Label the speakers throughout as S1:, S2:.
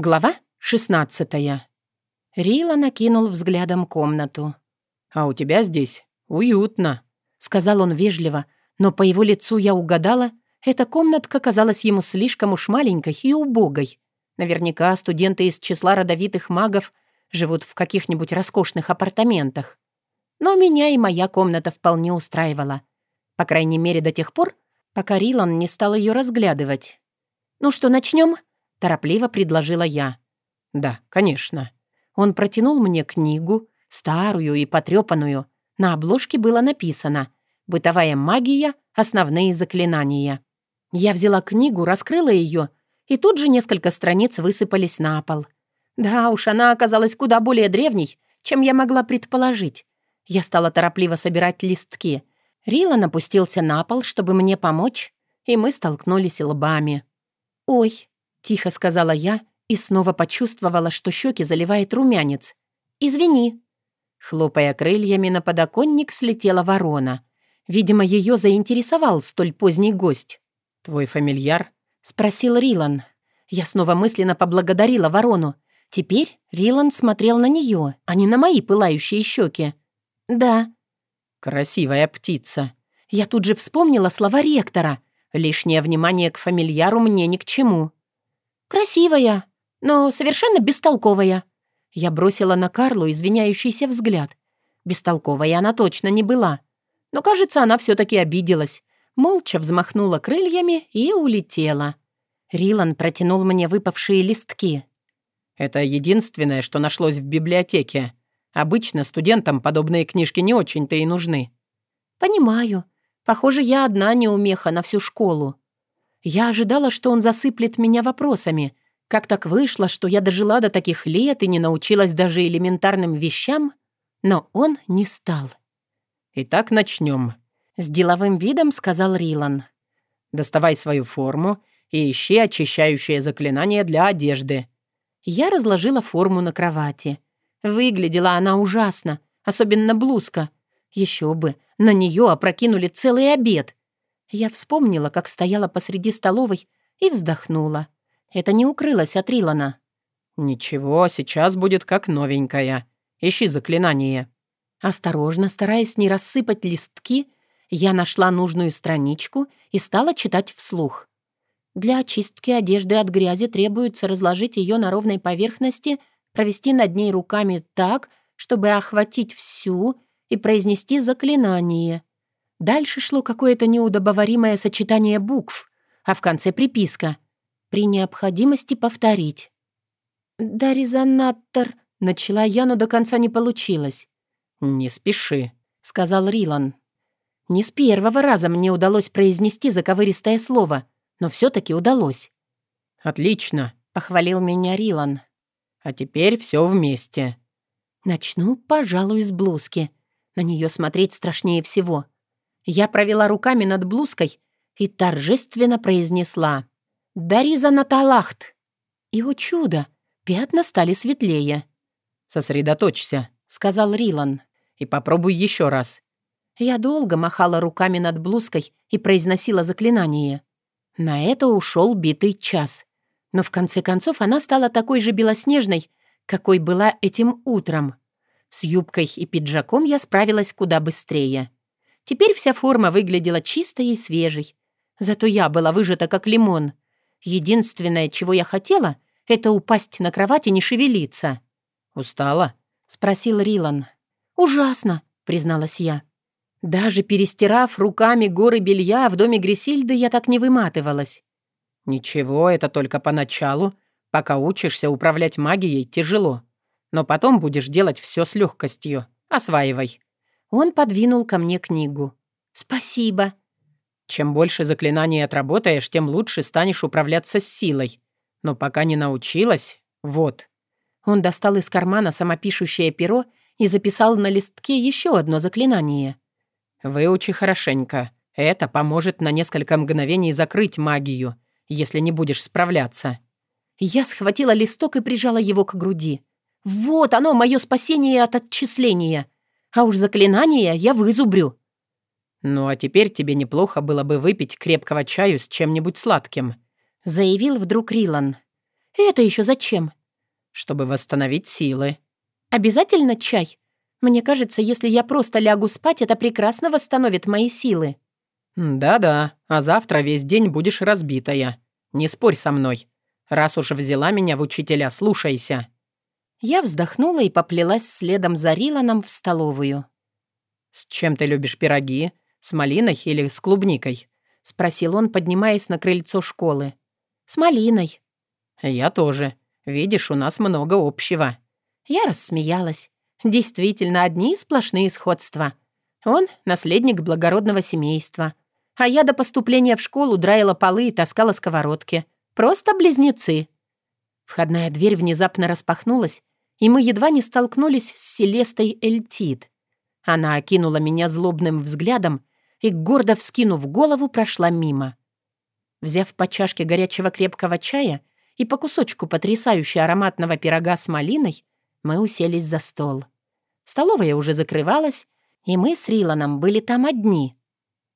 S1: Глава 16 Рила накинул взглядом комнату.
S2: «А у тебя здесь уютно», —
S1: сказал он вежливо, но по его лицу я угадала, эта комнатка казалась ему слишком уж маленькой и убогой. Наверняка студенты из числа родовитых магов живут в каких-нибудь роскошных апартаментах. Но меня и моя комната вполне устраивала. По крайней мере, до тех пор, пока Рилан не стал ее разглядывать. «Ну что, начнем? Торопливо предложила я.
S2: «Да, конечно».
S1: Он протянул мне книгу, старую и потрепанную. На обложке было написано «Бытовая магия. Основные заклинания». Я взяла книгу, раскрыла ее, и тут же несколько страниц высыпались на пол. Да уж, она оказалась куда более древней, чем я могла предположить. Я стала торопливо собирать листки. Рила напустился на пол, чтобы мне помочь, и мы столкнулись лбами. «Ой», — тихо сказала я и снова почувствовала, что щеки заливает румянец. «Извини». Хлопая крыльями на подоконник, слетела ворона. Видимо, ее заинтересовал столь поздний гость.
S2: «Твой фамильяр?»
S1: — спросил Рилан. Я снова мысленно поблагодарила ворону. Теперь Рилан смотрел на нее, а не на мои пылающие щеки. «Да».
S2: «Красивая птица».
S1: Я тут же вспомнила слова ректора. Лишнее внимание к фамильяру мне ни к чему. «Красивая, но совершенно бестолковая». Я бросила на Карлу извиняющийся взгляд. Бестолковая она точно не была. Но, кажется, она все таки обиделась. Молча взмахнула крыльями и улетела. Рилан протянул мне выпавшие листки.
S2: «Это единственное, что нашлось в библиотеке. Обычно студентам подобные книжки не очень-то и нужны».
S1: «Понимаю. Похоже, я одна неумеха на всю школу. Я ожидала, что он засыплет меня вопросами. Как так вышло, что я дожила до таких лет и не научилась даже элементарным вещам? Но он не стал.
S2: «Итак, начнем», —
S1: с деловым видом сказал Рилан.
S2: «Доставай свою форму и ищи очищающее заклинание для одежды».
S1: Я разложила форму на кровати. Выглядела она ужасно, особенно блузка. Еще бы, на нее опрокинули целый обед. Я вспомнила, как стояла посреди столовой и вздохнула. Это не укрылось от Рилана.
S2: «Ничего, сейчас будет как новенькая. Ищи заклинание».
S1: Осторожно, стараясь не рассыпать листки, я нашла нужную страничку и стала читать вслух. Для очистки одежды от грязи требуется разложить ее на ровной поверхности, провести над ней руками так, чтобы охватить всю и произнести заклинание. Дальше шло какое-то неудобоваримое сочетание букв, а в конце приписка. При необходимости повторить. «Да, резонатор», — начала я, но до конца не получилось.
S2: «Не спеши», —
S1: сказал Рилан. Не с первого раза мне удалось произнести заковыристое слово, но все таки удалось.
S2: «Отлично», —
S1: похвалил меня Рилан.
S2: «А теперь все вместе».
S1: Начну, пожалуй, с блузки. На нее смотреть страшнее всего. Я провела руками над блузкой и торжественно произнесла «Дариза Наталахт!» И, о чудо, пятна стали светлее.
S2: «Сосредоточься», — сказал Рилан, «и попробуй еще раз».
S1: Я долго махала руками над блузкой и произносила заклинание. На это ушел битый час. Но в конце концов она стала такой же белоснежной, какой была этим утром. С юбкой и пиджаком я справилась куда быстрее. Теперь вся форма выглядела чистой и свежей. Зато я была выжата как лимон. Единственное, чего я хотела, это упасть на кровать и не шевелиться.
S2: «Устала?»
S1: — спросил Рилан. «Ужасно», — призналась я. Даже перестирав руками горы белья в доме Грисильды, я так не выматывалась.
S2: «Ничего, это только поначалу. Пока учишься управлять магией, тяжело. Но потом будешь делать все с легкостью. Осваивай».
S1: Он подвинул ко мне книгу. «Спасибо».
S2: «Чем больше заклинаний отработаешь, тем лучше станешь управляться с силой. Но пока не научилась, вот».
S1: Он достал из кармана самопишущее перо и записал на листке еще одно заклинание.
S2: «Выучи хорошенько. Это поможет на несколько мгновений закрыть магию, если не будешь справляться».
S1: Я схватила листок и прижала его к груди. «Вот оно, мое спасение от отчисления!» А уж заклинание я вызубрю».
S2: «Ну а теперь тебе неплохо было бы выпить крепкого чаю с чем-нибудь сладким»,
S1: заявил вдруг Рилан. Это еще зачем?
S2: Чтобы восстановить силы.
S1: Обязательно чай? Мне кажется, если я просто лягу спать, это прекрасно восстановит мои силы.
S2: Да-да, а завтра весь день будешь разбитая. Не спорь со мной. Раз уж взяла меня в учителя, слушайся.
S1: Я вздохнула и поплелась следом за Риланом в столовую.
S2: «С чем ты любишь пироги? С малиной или с клубникой?» — спросил он, поднимаясь на крыльцо школы.
S1: «С малиной».
S2: «Я тоже. Видишь, у нас много общего».
S1: Я рассмеялась. Действительно, одни сплошные сходства. Он — наследник благородного семейства. А я до поступления в школу драила полы и таскала сковородки. Просто близнецы. Входная дверь внезапно распахнулась, и мы едва не столкнулись с Селестой Эльтит. Она окинула меня злобным взглядом и, гордо вскинув голову, прошла мимо. Взяв по чашке горячего крепкого чая и по кусочку потрясающе ароматного пирога с малиной, мы уселись за стол. Столовая уже закрывалась, и мы с Риланом были там одни.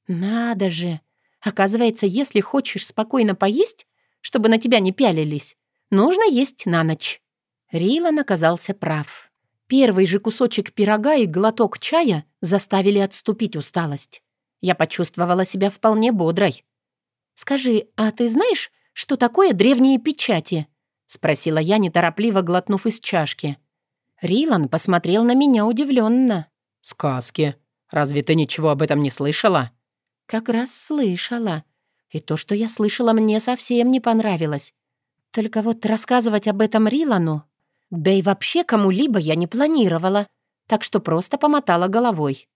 S1: Надо же! Оказывается, если хочешь спокойно поесть, чтобы на тебя не пялились, нужно есть на ночь. Рилан оказался прав. Первый же кусочек пирога и глоток чая заставили отступить усталость. Я почувствовала себя вполне бодрой. «Скажи, а ты знаешь, что такое древние печати?» — спросила я, неторопливо глотнув из чашки. Рилан посмотрел на меня удивленно.
S2: «Сказки. Разве ты ничего об этом не слышала?»
S1: «Как раз слышала. И то, что я слышала, мне совсем не понравилось. Только вот рассказывать об этом Рилану да и вообще кому-либо я не планировала, так что просто помотала головой.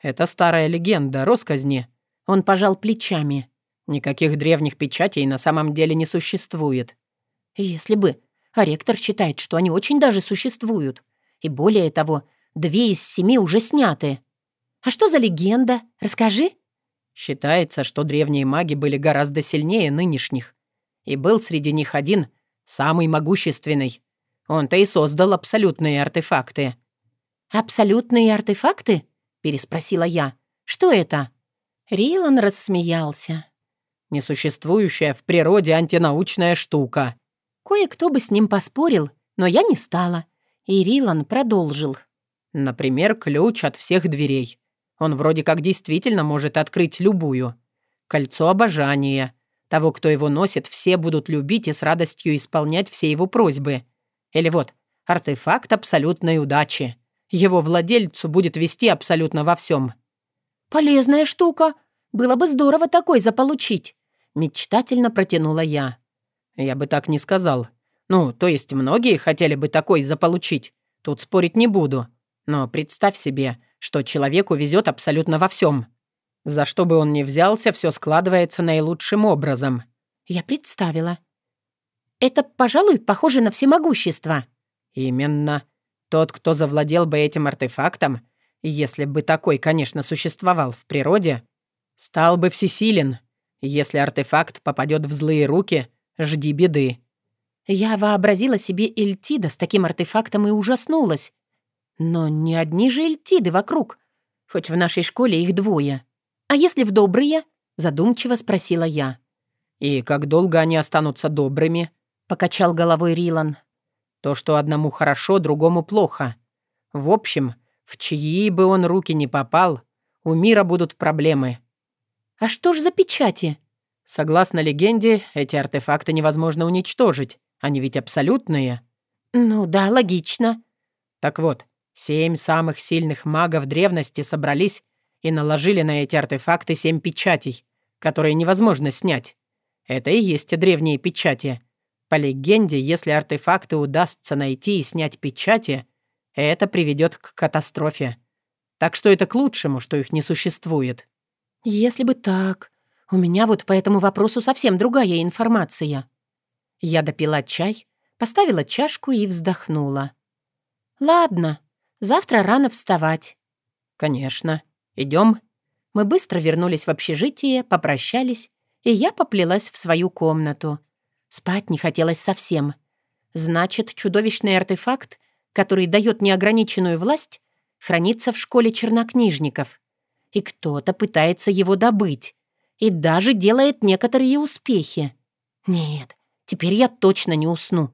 S2: «Это старая легенда, росказни».
S1: Он пожал плечами.
S2: «Никаких древних печатей на самом деле не существует».
S1: «Если бы. А ректор считает, что они очень даже существуют. И более того, две из семи уже сняты. А что за легенда? Расскажи».
S2: Считается, что древние маги были гораздо сильнее нынешних. И был среди них один, самый могущественный, он-то и создал абсолютные артефакты».
S1: «Абсолютные артефакты?» — переспросила я. «Что это?» Рилан рассмеялся.
S2: «Несуществующая в природе антинаучная штука».
S1: Кое-кто бы с ним поспорил, но я не стала. И Рилан продолжил.
S2: «Например, ключ от всех дверей. Он вроде как действительно может открыть любую. Кольцо обожания. Того, кто его носит, все будут любить и с радостью исполнять все его просьбы. Или вот, артефакт абсолютной удачи. Его владельцу будет вести абсолютно во всем.
S1: «Полезная штука. Было бы здорово такой заполучить», — мечтательно протянула я.
S2: «Я бы так не сказал. Ну, то есть многие хотели бы такой заполучить. Тут спорить не буду. Но представь себе, что человеку везет абсолютно во всем. За что бы он ни взялся, все складывается наилучшим образом».
S1: Я представила. Это, пожалуй, похоже на всемогущество».
S2: «Именно. Тот, кто завладел бы этим артефактом, если бы такой, конечно, существовал в природе, стал бы всесилен. Если артефакт попадет в злые руки, жди беды».
S1: Я вообразила себе Эльтида с таким артефактом и ужаснулась. Но не одни же Эльтиды вокруг. Хоть в нашей школе их двое. А если в добрые? Задумчиво спросила я.
S2: И как долго они останутся добрыми?
S1: Покачал головой Рилан.
S2: То, что одному хорошо, другому плохо. В общем, в чьи бы он руки не попал, у мира будут проблемы.
S1: А что ж за печати?
S2: Согласно легенде, эти артефакты невозможно уничтожить. Они ведь абсолютные.
S1: Ну да, логично.
S2: Так вот, семь самых сильных магов древности собрались и наложили на эти артефакты семь печатей, которые невозможно снять. Это и есть древние печати. По легенде, если артефакты удастся найти и снять печати, это приведет к катастрофе. Так что это к лучшему, что их не существует.
S1: Если бы так. У меня вот по этому вопросу совсем другая информация. Я допила чай, поставила чашку и вздохнула. Ладно, завтра рано вставать.
S2: Конечно. Идем.
S1: Мы быстро вернулись в общежитие, попрощались, и я поплелась в свою комнату — Спать не хотелось совсем. Значит, чудовищный артефакт, который дает неограниченную власть, хранится в школе чернокнижников. И кто-то пытается его добыть. И даже делает некоторые успехи. Нет, Теперь я точно не усну.